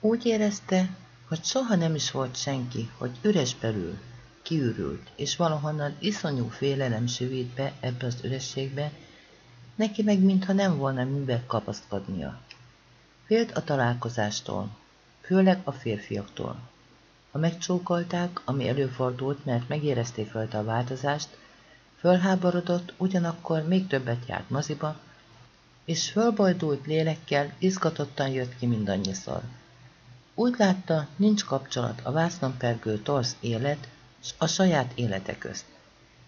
Úgy érezte, hogy soha nem is volt senki, hogy üres belül, kiürült, és valahonnan iszonyú félelem süvít be ebbe az ürességbe, neki meg mintha nem volna mibe kapaszkodnia. Félt a találkozástól, főleg a férfiaktól. Ha megcsókolták, ami előfordult, mert megérezték rajta a változást, fölháborodott, ugyanakkor még többet járt moziba, és fölbojdult lélekkel izgatottan jött ki mindannyiszor. Úgy látta, nincs kapcsolat a vásznon pergő torsz élet és a saját élete közt.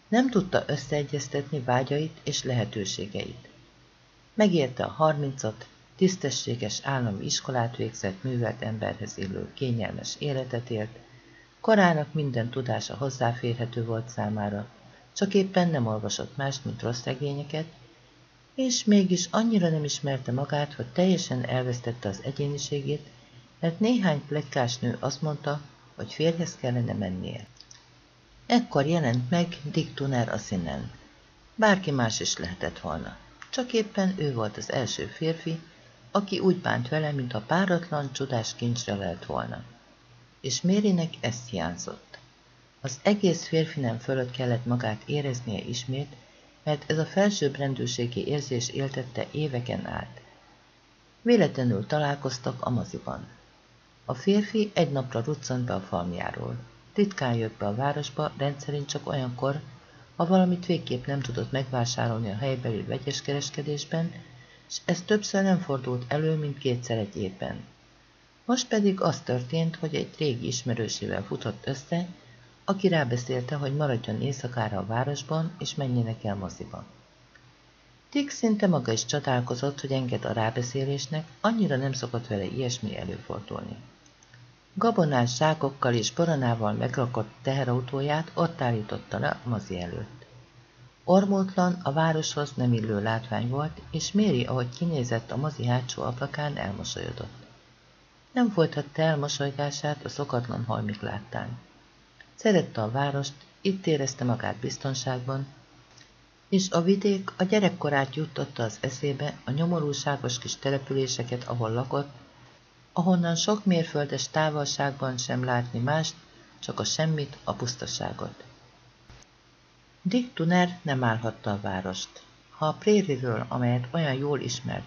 Nem tudta összeegyeztetni vágyait és lehetőségeit. Megérte a harmincat, tisztességes állami iskolát végzett művelt emberhez illő kényelmes életet élt, korának minden tudása hozzáférhető volt számára, csak éppen nem olvasott mást, mint rossz regényeket, és mégis annyira nem ismerte magát, hogy teljesen elvesztette az egyéniségét, mert néhány plekkás nő azt mondta, hogy férjhez kellene mennie. Ekkor jelent meg Dick Tuner a színen. Bárki más is lehetett volna. Csak éppen ő volt az első férfi, aki úgy bánt vele, mint a páratlan, csodás kincsre lelt volna. És Mérinek ezt hiányzott. Az egész férfi nem fölött kellett magát éreznie ismét, mert ez a felsőbb rendőrségi érzés éltette éveken át. Véletlenül találkoztak a moziban. A férfi egy napra ruccant be a falmjáról. Titkán jött be a városba, rendszerint csak olyankor, ha valamit végképp nem tudott megvásárolni a helybeli vegyes kereskedésben, és ez többször nem fordult elő, mint kétszer egy évben. Most pedig az történt, hogy egy régi ismerősével futott össze, aki rábeszélte, hogy maradjon éjszakára a városban, és menjenek el moziba. Dick szinte maga is csodálkozott, hogy enged a rábeszélésnek, annyira nem szokott vele ilyesmi előfordulni. Gabonás zsákokkal és baranával megrakott teherautóját ott állította le a mozi előtt. Ormótlan, a városhoz nem illő látvány volt, és Méri, ahogy kinézett a mozi hátsó ablakán, elmosolyodott. Nem folytatta el mosolygását a szokatlan halmik láttán. Szerette a várost, itt érezte magát biztonságban, és a vidék a gyerekkorát juttatta az eszébe a nyomorúságos kis településeket, ahol lakott, ahonnan sok mérföldes távolságban sem látni mást, csak a semmit, a pusztaságot. Dick Tuner nem állhatta a várost. Ha a prériről, amelyet olyan jól ismert,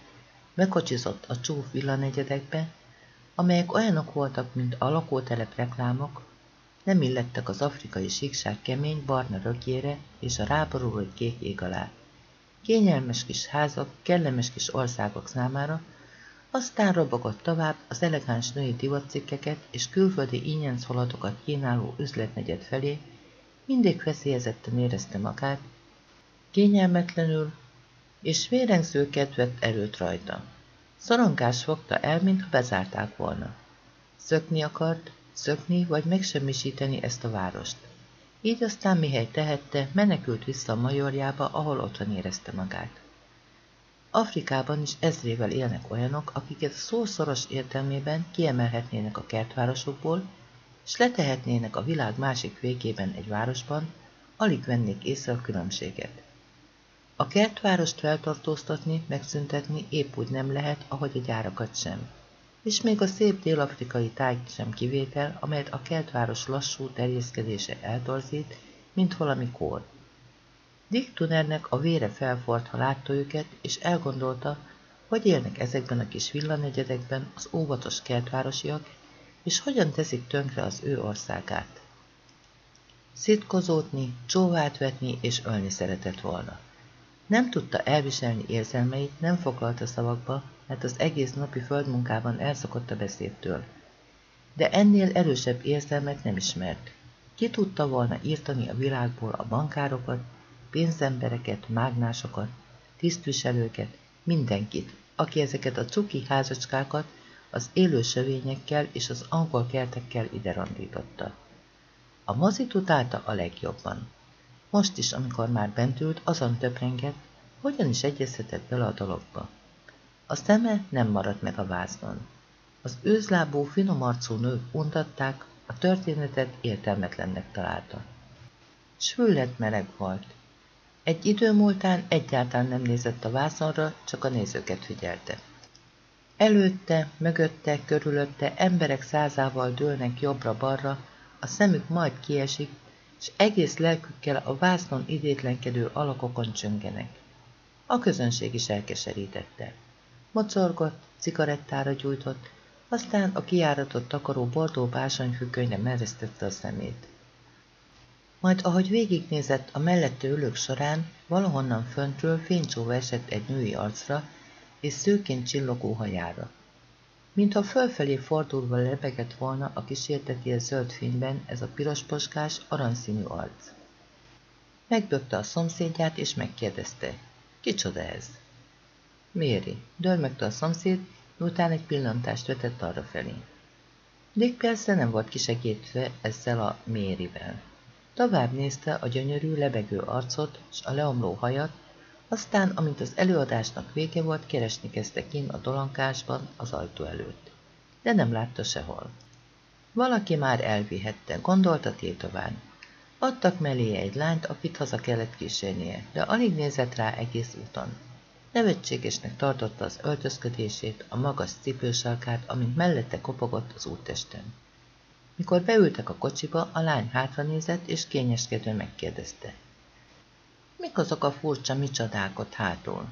bekocsizott a csúf villanegyedekbe, amelyek olyanok voltak, mint a lakótelep reklámok, nem illettek az afrikai síkság kemény barna rögjére és a ráboruló kék ég alá. Kényelmes kis házak, kellemes kis országok számára, aztán robogott tovább az elegáns női divatcikkeket és külföldi ínyenc halatokat kínáló üzletnegyed felé, mindig veszélyezetten érezte magát, kényelmetlenül, és vérengző kedvet erőt rajta. Szorongás fogta el, mintha bezárták volna. Szökni akart, szökni vagy megsemmisíteni ezt a várost. Így aztán mihely tehette, menekült vissza a majorjába, ahol otthon érezte magát. Afrikában is ezrével élnek olyanok, akiket a szó szoros értelmében kiemelhetnének a kertvárosokból, és letehetnének a világ másik végében egy városban, alig vennék észre a különbséget. A kertvárost feltartóztatni, megszüntetni épp úgy nem lehet, ahogy a gyárakat sem. És még a szép dél-afrikai táj sem kivétel, amelyet a kertváros lassú terjeszkedése eltorzít, mint valami kór. Dick Tunernek a vére felfort, ha látta őket, és elgondolta, hogy élnek ezekben a kis villanegyedekben az óvatos kertvárosiak, és hogyan teszik tönkre az ő országát. Szitkozódni, csóvát vetni és ölni szeretett volna. Nem tudta elviselni érzelmeit, nem foglalta szavakba, mert az egész napi földmunkában elszokott a beszédtől. De ennél erősebb érzelmet nem ismert. Ki tudta volna írtani a világból a bankárokat, pénzembereket, mágnásokat, tisztviselőket, mindenkit, aki ezeket a cuki házacskákat az élő sövényekkel és az angol kertekkel ide randította. A mozit utálta a legjobban. Most is, amikor már bent ült, azon töprengett, hogyan is egyezhetett bele a dologba. A szeme nem maradt meg a vázban. Az őzlábú, finom arcú nők untatták, a történetet értelmetlennek találta. Svüllet meleg volt. Egy idő múltán egyáltalán nem nézett a vászonra, csak a nézőket figyelte. Előtte, mögötte, körülötte emberek százával dőlnek jobbra-balra, a szemük majd kiesik, és egész lelkükkel a vásznon idétlenkedő alakokon csöngenek. A közönség is elkeserítette. Mocorgott, cigarettára gyújtott, aztán a kiáratott takaró bordó básonyfüggönyre meresztette a szemét. Majd ahogy végignézett a mellette ülők során, valahonnan föntről fénycsóva esett egy női arcra és szőként csillogó hajára. Mintha fölfelé fordulva lebegett volna a kísérteti zöld fényben ez a pirosposkás, aranyszínű arc. Megbökte a szomszédját és megkérdezte, kicsoda ez? Méri, dörmögte a szomszéd, miután egy pillantást vetett arra felé. Dick persze nem volt kisegítve ezzel a Mérivel. Tovább nézte a gyönyörű, lebegő arcot s a leomló hajat, aztán, amint az előadásnak vége volt, keresni kezdte kin a dolankásban az ajtó előtt. De nem látta sehol. Valaki már elvihette, gondolta tétován. Adtak mellé egy lányt, akit haza kellett kísérnie, de alig nézett rá egész úton. Nevetségesnek tartotta az öltözködését, a magas cipősalkát, amint mellette kopogott az úttesten. Mikor beültek a kocsiba, a lány hátranézett, és kényeskedve megkérdezte. Mik azok a furcsa micsodák ott hátul?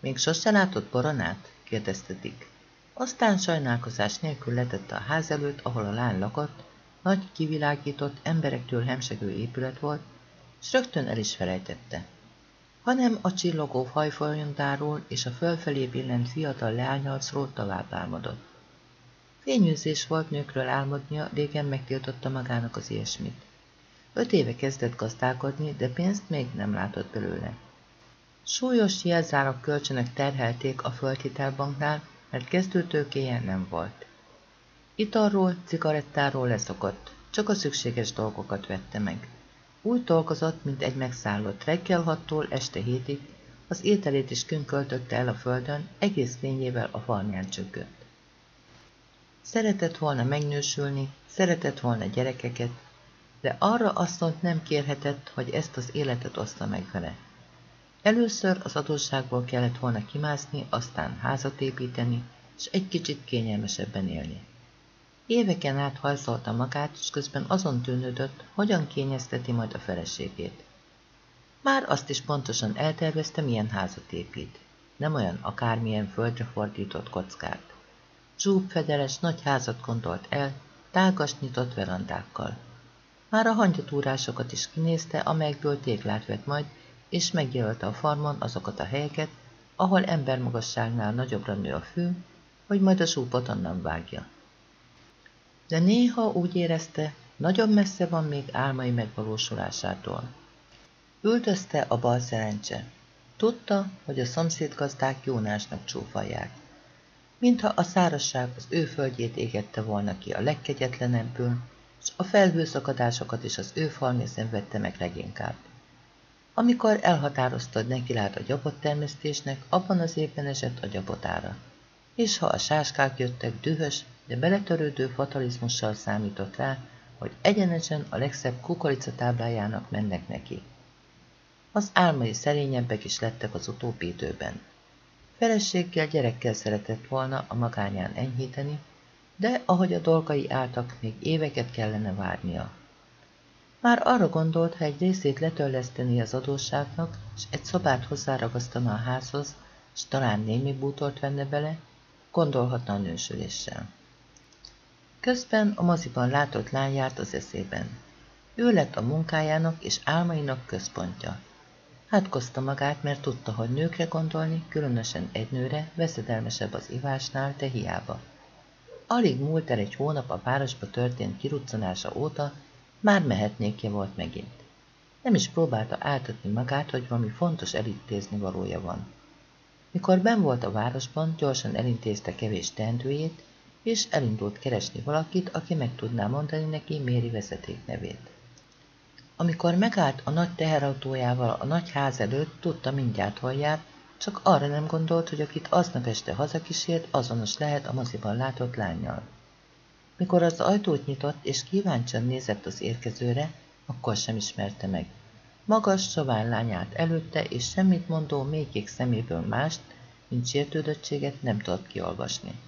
Még sose látott boronát? kérdezte Dick. Aztán sajnálkozás nélkül letette a ház előtt, ahol a lány lakott, nagy, kivilágított, emberektől hemsegő épület volt, és rögtön el is felejtette hanem a csillogó hajfolyontáról és a fölfelé billent fiatal leányarcról tovább álmodott. Fényűzés volt nőkről álmodnia, régen megtiltotta magának az ilyesmit. Öt éve kezdett gazdálkodni, de pénzt még nem látott belőle. Súlyos jelzárak kölcsönök terhelték a földhitelbanknál, mert kezdőtőkéje nem volt. Italról, cigarettáról leszokott, csak a szükséges dolgokat vette meg. Úgy dolgozott, mint egy megszállott reggel hattól este hétig, az ételét is költötte el a földön, egész fényével a farmján csökkött. Szeretett volna megnősülni, szeretett volna gyerekeket, de arra asszonyt nem kérhetett, hogy ezt az életet oszta meg vele. Először az adósságból kellett volna kimászni, aztán házat építeni, és egy kicsit kényelmesebben élni. Éveken át hajszolta magát, és közben azon tűnődött, hogyan kényezteti majd a feleségét. Már azt is pontosan eltervezte, milyen házat épít. Nem olyan akármilyen földre fordított kockát. Zsúb fedeles nagy házat gondolt el, tágas nyitott verandákkal. Már a hangyatúrásokat is kinézte, amelyekből téglát vett majd, és megjelölte a farmon azokat a helyeket, ahol embermagasságnál nagyobbra nő a fű, hogy majd a zsúpot onnan vágja de néha úgy érezte, nagyon messze van még álmai megvalósulásától. Üldözte a bal szerencse. Tudta, hogy a szomszédgazdák Jónásnak csúfolják. Mintha a szárasság az ő földjét égette volna ki a legkegyetlenebbül, és a felhőszakadásokat is az ő falmi szenvedte meg leginkább. Amikor elhatározta, hogy neki lát a gyapot termesztésnek, abban az évben esett a gyapotára. És ha a sáskák jöttek dühös, de beletörődő fatalizmussal számított rá, hogy egyenesen a legszebb kukoricatáblájának mennek neki. Az álmai szerényebbek is lettek az utóbbi időben. Feleséggel, gyerekkel szeretett volna a magányán enyhíteni, de ahogy a dolgai álltak, még éveket kellene várnia. Már arra gondolt, ha egy részét letörleszteni az adósságnak, és egy szobát hozzáragasztana a házhoz, és talán némi bútort venne bele, gondolhatna a nősüléssel. Közben a moziban látott lány járt az eszében. Ő lett a munkájának és álmainak központja. Hátkozta magát, mert tudta, hogy nőkre gondolni, különösen egy nőre, veszedelmesebb az ivásnál, de hiába. Alig múlt el egy hónap a városba történt kiruccanása óta, már mehetnékje volt megint. Nem is próbálta áltatni magát, hogy valami fontos elintézni valója van. Mikor ben volt a városban, gyorsan elintézte kevés teendőjét, és elindult keresni valakit, aki meg tudná mondani neki Méri vezeték nevét. Amikor megállt a nagy teherautójával a nagy ház előtt, tudta mindjárt hol csak arra nem gondolt, hogy akit aznap este hazakísért, azonos lehet a moziban látott lányjal. Mikor az ajtót nyitott és kíváncsian nézett az érkezőre, akkor sem ismerte meg. Magas, sovány lányát előtte, és semmit mondó, mélykék szeméből mást, mint sértődöttséget nem tudott kiolvasni.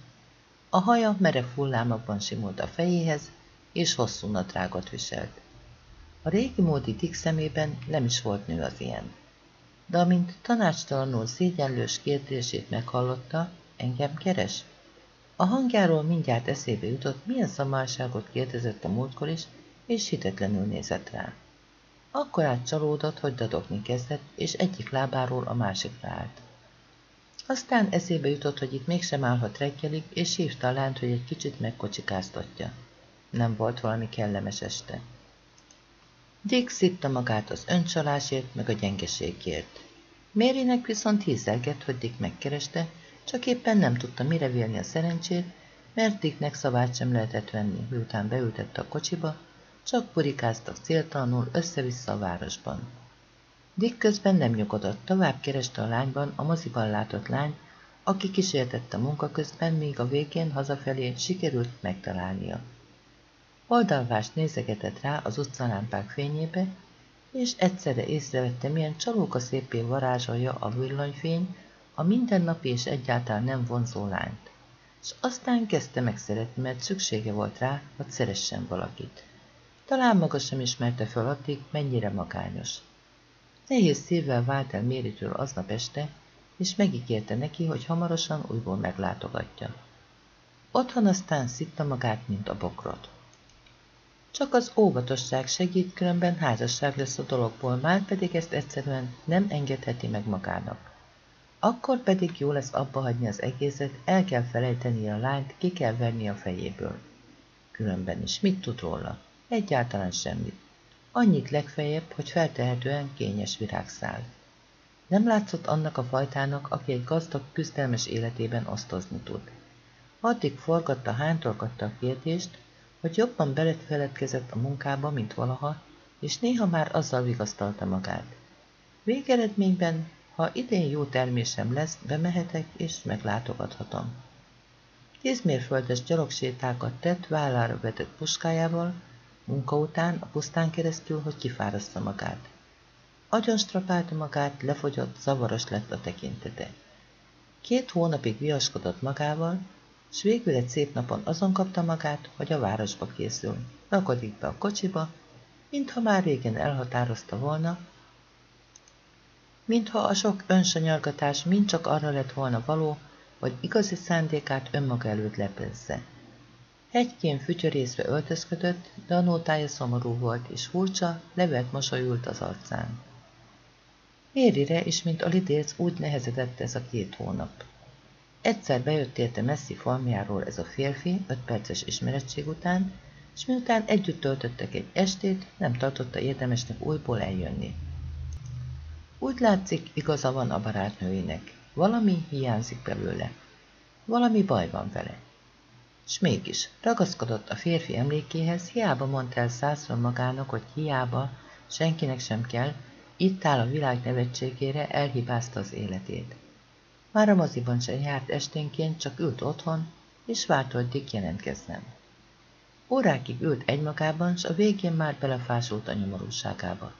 A haja merev hullámokban simult a fejéhez, és hosszú nadrágot viselt. A régi módi Dick szemében nem is volt nő az ilyen. De amint tanácstalanul szégyenlős kérdését meghallotta, engem keres? A hangjáról mindjárt eszébe jutott, milyen szamárságot kérdezett a múltkor is, és hitetlenül nézett rá. Akkor átcsalódott, hogy dadogni kezdett, és egyik lábáról a másikra állt. Aztán eszébe jutott, hogy itt mégsem állhat reggelig, és hívta a lányt, hogy egy kicsit megkocsikáztatja. Nem volt valami kellemes este. Dick szitta magát az öncsalásért, meg a gyengeségért. Mérinek viszont hízelgett, hogy Dick megkereste, csak éppen nem tudta mire vélni a szerencsét, mert Dicknek szavát sem lehetett venni, miután beültette a kocsiba, csak purikáztak céltalanul össze-vissza a városban. Dick közben nem nyugodott, tovább kereste a lányban a moziban látott lány, aki kísértette munka közben, míg a végén hazafelé sikerült megtalálnia. Oldalvást nézegetett rá az utcalámpák fényébe, és egyszerre észrevette, milyen csalóka szépé varázsolja a villanyfény a mindennapi és egyáltalán nem vonzó lányt. És aztán kezdte megszeretni, mert szüksége volt rá, hogy szeressen valakit. Talán maga sem ismerte fel addig, mennyire magányos. Nehéz szívvel vált el Méritől aznap este, és megígérte neki, hogy hamarosan újból meglátogatja. Otthon aztán szitta magát, mint a bokrot. Csak az óvatosság segít, különben házasság lesz a dologból, már pedig ezt egyszerűen nem engedheti meg magának. Akkor pedig jó lesz abba hagyni az egészet, el kell felejteni a lányt, ki kell venni a fejéből. Különben is mit tud róla? Egyáltalán semmit. Annyit legfeljebb, hogy feltehetően kényes virágszál. Nem látszott annak a fajtának, aki egy gazdag, küzdelmes életében osztozni tud. Addig forgatta, hántolgatta a kérdést, hogy jobban belefeledkezett a munkába, mint valaha, és néha már azzal vigasztalta magát. Végeredményben, ha idén jó termésem lesz, bemehetek és meglátogathatom. Tíz mérföldes gyalogsétákat tett vállára vetett puskájával, munka után a pusztán keresztül, hogy kifáraszta magát. Agyon strapálta magát, lefogyott, zavaros lett a tekintete. Két hónapig viaskodott magával, s végül egy szép napon azon kapta magát, hogy a városba készül. Rakodik be a kocsiba, mintha már régen elhatározta volna, mintha a sok önsanyargatás mind csak arra lett volna való, hogy igazi szándékát önmaga előtt lepezze. Hegykén fütyörészve öltözködött, de a nótája szomorú volt, és furcsa, levelt mosolyult az arcán. Mérire is, mint a lidérc, úgy nehezedett ez a két hónap. Egyszer bejött érte messzi falmjáról ez a férfi, öt perces ismerettség után, és miután együtt töltöttek egy estét, nem tartotta érdemesnek újból eljönni. Úgy látszik, igaza van a barátnőinek. Valami hiányzik belőle. Valami baj van vele. S mégis ragaszkodott a férfi emlékéhez, hiába mondta el százszor magának, hogy hiába, senkinek sem kell, itt áll a világ nevetségére, elhibázta az életét. Már a moziban sem járt esténként, csak ült otthon, és várt, hogy Dick jelentkezzen. Órákig ült egymagában, s a végén már belefásult a nyomorúságába.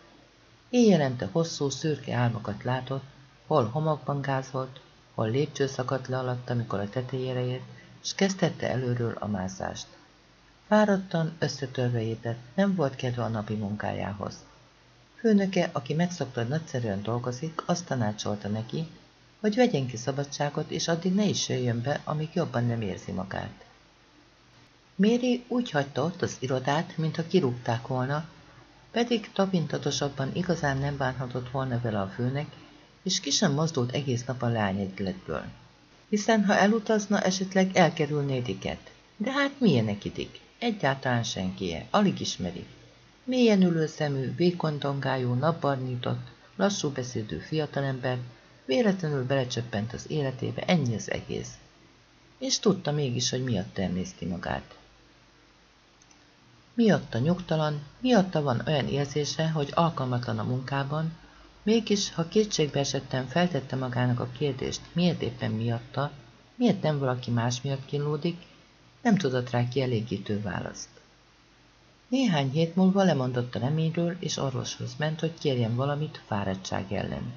Éjjelente hosszú, szürke álmokat látott, hol homokban gázolt, hol lépcső szakadt le alatt, amikor a tetejére ért, s kezdette előről a mászást. Fáradtan, összetörve ébredt, nem volt kedve a napi munkájához. Főnöke, aki megszokta, nagyszerűen dolgozik, azt tanácsolta neki, hogy vegyen ki szabadságot, és addig ne is jöjjön be, amíg jobban nem érzi magát. Méri úgy hagyta ott az irodát, mintha kirúgták volna, pedig tapintatosabban igazán nem bánhatott volna vele a főnek, és ki sem mozdult egész nap a lányegyletből. Hiszen ha elutazna, esetleg elkerülné Dicket. De hát milyenek idik? Egyáltalán senkie, alig ismeri. Mélyen ülő vékony dongájú, napbarnított, lassú beszédő fiatalember, véletlenül belecsöppent az életébe, ennyi az egész. És tudta mégis, hogy miatt néz ki magát. Miatta nyugtalan, miatta van olyan érzése, hogy alkalmatlan a munkában, mégis, ha kétségbe esettem, feltette magának a kérdést, miért éppen miatta, miért nem valaki más miatt kínlódik, nem tudott rá kielégítő választ. Néhány hét múlva lemondott a reményről, és orvoshoz ment, hogy kérjen valamit fáradtság ellen.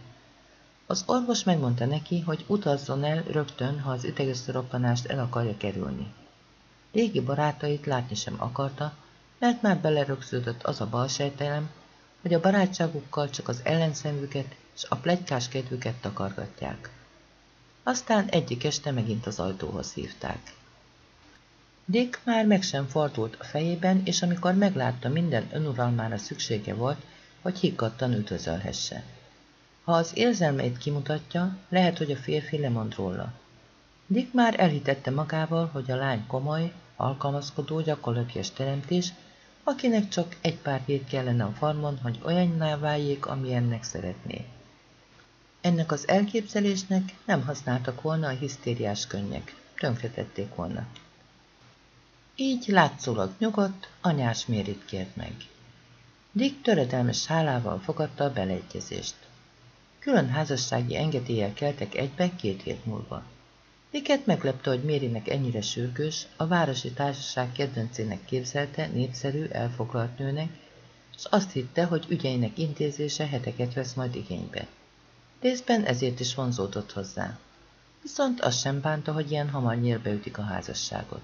Az orvos megmondta neki, hogy utazzon el rögtön, ha az idegesroppanást el akarja kerülni. Régi barátait látni sem akarta, mert már belerögződött az a balsejtelem, hogy a barátságukkal csak az ellenszemüket és a plegykás kedvüket takargatják. Aztán egyik este megint az ajtóhoz hívták. Dick már meg sem fordult a fejében, és amikor meglátta minden önuralmára szüksége volt, hogy higgadtan üdvözölhesse. Ha az érzelmeit kimutatja, lehet, hogy a férfi lemond róla. Dick már elhitette magával, hogy a lány komoly, alkalmazkodó, gyakorlatias teremtés, akinek csak egy pár hét kellene a farmon, hogy olyanná váljék, amilyennek szeretné. Ennek az elképzelésnek nem használtak volna a hisztériás könnyek, tönkretették volna. Így látszólag nyugodt, anyás mérit kért meg. Dick töredelmes hálával fogadta a beleegyezést. Külön házassági engedéllyel keltek egybe két hét múlva. Dicket meglepte, hogy Mérinek ennyire sürgős, a városi társaság kedvencének képzelte, népszerű, elfoglalt nőnek, és azt hitte, hogy ügyeinek intézése heteket vesz majd igénybe. Részben ezért is vonzódott hozzá. Viszont azt sem bánta, hogy ilyen hamar nyírbe ütik a házasságot.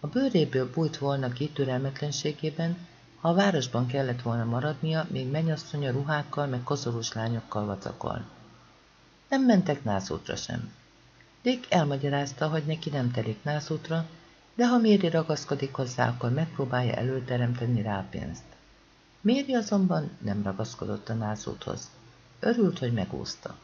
A bőréből bújt volna ki türelmetlenségében, ha a városban kellett volna maradnia, még mennyasszonya ruhákkal meg koszorús lányokkal vacakol. Nem mentek nászútra sem. Dick elmagyarázta, hogy neki nem telik nászútra, de ha Méri ragaszkodik hozzá, akkor megpróbálja előteremteni rá pénzt. Méri azonban nem ragaszkodott a nászúthoz. Örült, hogy megúszta.